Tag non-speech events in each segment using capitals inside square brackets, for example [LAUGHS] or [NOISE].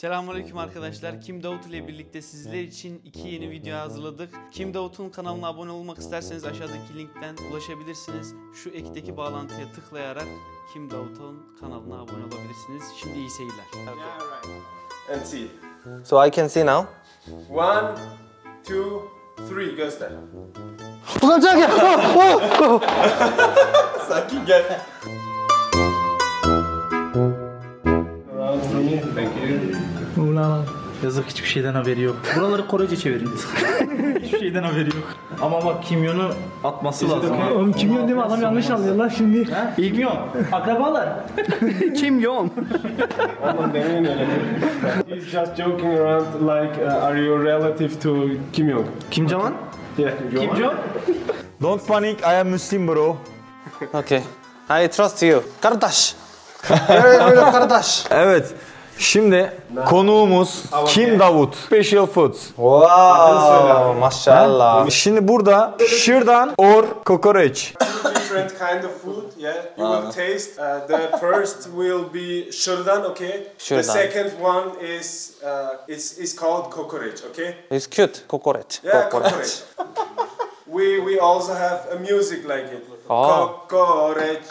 Selamünaleyküm arkadaşlar. Kim Davut ile birlikte sizler için iki yeni video hazırladık. Kim Davut'un kanalına abone olmak isterseniz aşağıdaki linkten ulaşabilirsiniz. Şu ekteki bağlantıya tıklayarak Kim Davut'un kanalına abone olabilirsiniz. Şimdi iyi seyirler. Yeah, right. And see. So I can see now. One, two, three. Göster. [LAUGHS] Sakin gel. Ulan yazık hiçbir şeyden haberi yok. Buraları Korece çeviriyoruz. [LAUGHS] hiçbir şeyden haberi yok. Ama bak kimyonu atması lazım. Oğlum kimyon değil mi? Adam yanlış anlıyorlar şimdi. Kimyon. Akrabalar. [LAUGHS] Kimyon. Oğlum deneyin öyle. He's just joking around like uh, are you relative to Kim Jong? Kim Jong-un? Yeah. Kim Jong? Don't panic, I am Muslim bro. Okay. I trust you. Kardeş. Böyle [LAUGHS] kardeş. Evet. Şimdi konuğumuz Kim Davut. Special Foods. Wow. Maşallah. Şimdi burada şırdan or kokoreç. different kind of food. Yeah, you will taste. Uh, the first will be shurdan. Okay. The Shurdan. second one is uh, it's is called kokoreç. Okay. It's cute. Kokoreç. Yeah, kokoreç. we we also have a music like it. Oh. Kokoreç.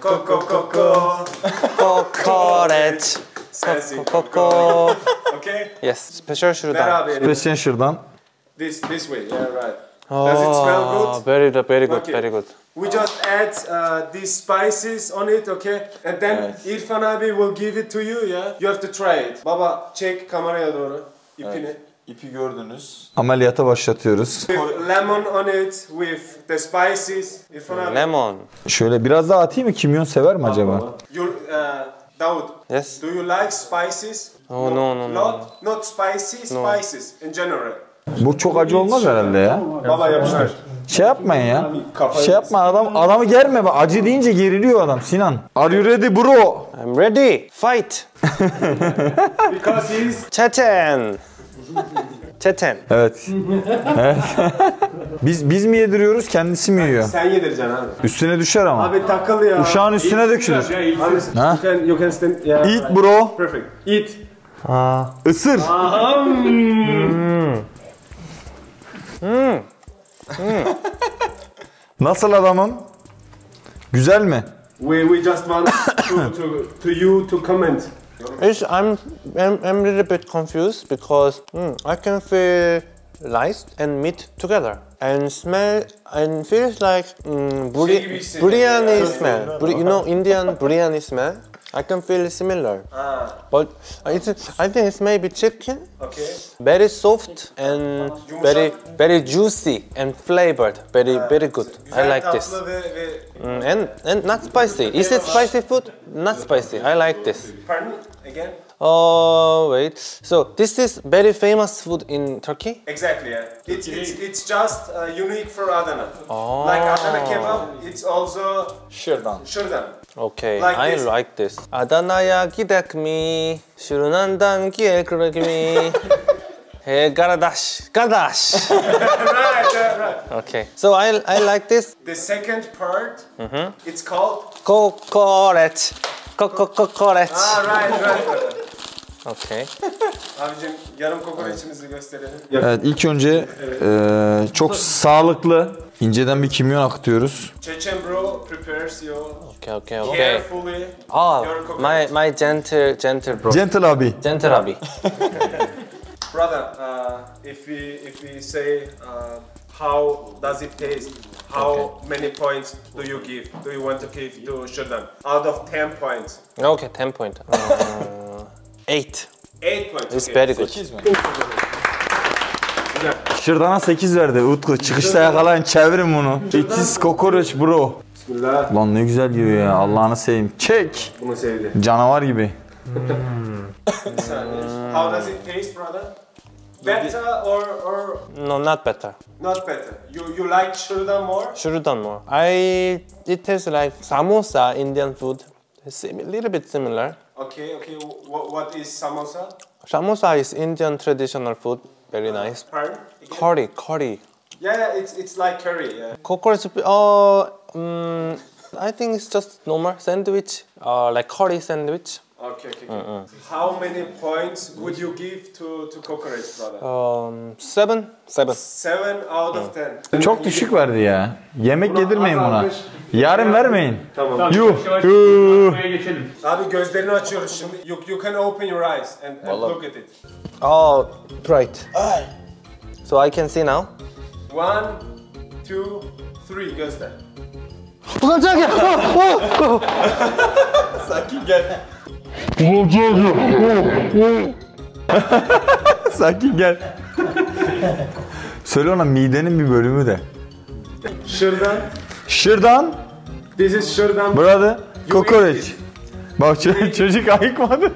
Koko koko. Kokoreç. Sensin Koko. Okay. Yes. Special şuradan. Beraber. Special şırdan. This this way. Yeah, right. Does it smell good? Very good. Very good. Okay. Very good. We just add uh, these spices on it, okay? And then İrfan abi will give it to you, yeah? You have to try it. Baba çek kameraya doğru ipini. İpi gördünüz. Ameliyata başlatıyoruz. With lemon on it, with the spices. İrfan abi. Lemon. Şöyle biraz daha atayım mı? Kimyon sever mi acaba? You, uh, Davut, Yes. do you like spices? Oh, no, no, no, Not, not spicy, spices in general. Bu çok acı olmaz herhalde ya. Baba yapıştır. Şey yapmayın ya. Kafayı Şey yapma adam adamı germe bak acı deyince geriliyor adam Sinan. Are you ready bro? I'm ready. Fight. [LAUGHS] Because he's... Çeten. Çeten. Evet. evet. [LAUGHS] [LAUGHS] biz biz mi yediriyoruz kendisi mi yiyor? Sen yedireceksin abi. Üstüne düşer ama. Abi takıl ya. Uşağın üstüne dökülür. You Ha? can, you can stand... Yeah, Eat bro. Perfect. Eat. Isır. Nasıl adamım? Güzel mi? We, we just want to, to, to you to comment. It's, I'm, I'm I'm a little bit confused because mm, I can feel rice and meat together and smell and feels like mm, buri- biryani smell. Buri- you know Indian biryani smell. I can feel similar, Ah, but it's, I think it's maybe chicken. okay. Very soft and very very juicy and flavored. Very very good. I like this. Tatlı ve, ve Mm, and and not spicy. Is it spicy food? Not spicy. I like this. pardon again. Oh wait. So this is very famous food in Turkey. Exactly. Yeah. It's it's it's just uh, unique for Adana. Like Adana kebab, it's also Şırdan. şırdan. Okay, like I this. like this. Adana'ya gidek mi? Şırınan'dan gidek mi? [LAUGHS] hey kardeş, kardeş. [LAUGHS] right, right, right. Okay. So I I like this. The second part, mm -hmm. it's called kokoreç. Kokoreç. Ah, right, right. Okay. [LAUGHS] Abicim yarım kokoreçimizi gösterelim. Evet, ilk önce evet. E, çok sağlıklı inceden bir kimyon akıtıyoruz. Chechen bro prepares you Okay, okay, okay. carefully. Oh, your my coconut. my gentle gentle bro. Gentle abi. Gentle abi. [LAUGHS] Brother, uh, if we if we say uh, how does it taste? How many points do you give? Do you want to give to Shurdan? Out of 10 points. Okay, 10 point. Uh, 8. 8 points. It's okay. very good. Şırdana 8 verdi Utku. Çıkışta yakalayın çevirin bunu. It is kokoreç bro. Bismillah. Lan ne güzel yiyor ya Allah'ını seveyim. Çek. Bunu sevdi. Canavar gibi. How does it taste, brother? Better or, or No, not better. not better? You you like Shurdan more? Should done more. I it tastes like samosa Indian food. Sim- A little bit similar. Okay, okay. What, what is samosa? Samosa is Indian traditional food. Very nice. Pardon? Again? Curry, curry. Yeah, yeah, it's it's like curry. Yeah. Cockroach. Oh, um, I think it's just normal sandwich. Uh, like curry sandwich. Okay, okay. Mm -hmm. How many points would you give to, to Cockroach Brother? Um, seven. Seven. Seven out of hmm. ten. Çok düşük verdi ya. Yemek yedirmeyin buna. Yarın vermeyin. Tamam. Yuh. Yuh. Abi gözlerini açıyoruz şimdi. You, you can open your eyes and, and look at it. Oh, right. So I can see now. One, two, three. Göster. Ulan Cenk ya. [LAUGHS] Oh, oh, oh. Sakin gel. Sakin gel. Söyle ona midenin bir bölümü de. Şırdan. Şırdan. This is şırdan. Brother. Kokoreç. Bak çocuk, çocuk ayıkmadı.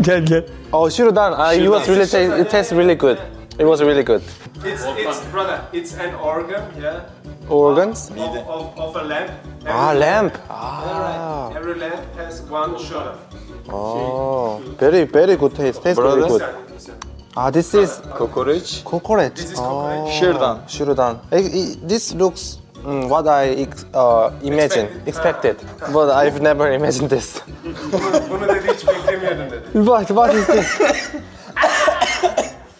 gel gel. Oh, shuridan. Uh, it was really it tastes really good. It was really good. It's, it's, brother, it's an organ, yeah, Organs? of, of, of a lamp. Every Ah, lamp. Right. Every lamp has one şırdan. Oh, very, very good taste. Tastes very Brother. good. Sen- Ah, this is Kokoreç. coconut. This is coconut. Şırdan. Shuridan. Eh, eh, This looks mm, what I uh, imagine, expected, but I've never imagined this. [LAUGHS] Bunu, dedi hiç beklemiyordum dedi. [LAUGHS] What? What is this? [LAUGHS]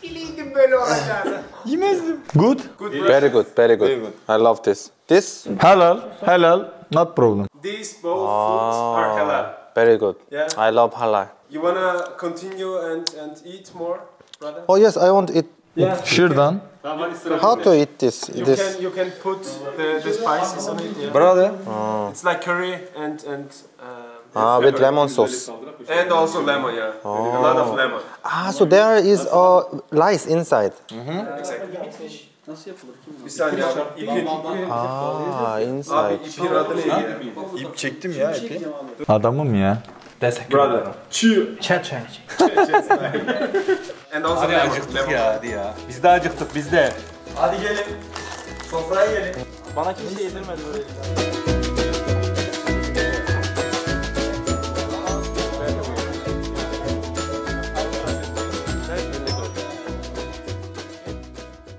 Biliydim böyle olacağını. Good. Good Very good, very good. I love this. This? halal, halal, Not problem. These both foods are halal. Very good. Yeah. I love halal. You wanna continue and, and eat more, brother? Oh yes, I want to eat. Yeah. Şırdan. How to eat this? You This. can you can put the, the spices on it. Yeah. Brother. It's like curry and and uh, Ah, with lemon sauce. and also lemon. Yeah. A lot of lemon. Ah, so there is uh, rice inside. Bir saniye abi. İpin, Ah, abi inside. ipin adı neydi ya? İp çektim ya ipi. Adamım ya. Brother. Chew. Çer çer. And also lemon. lemon. hadi ya. Biz de acıktık biz de. Hadi gelin. Sofraya gelin. Bana kimse yedirmedi böyle.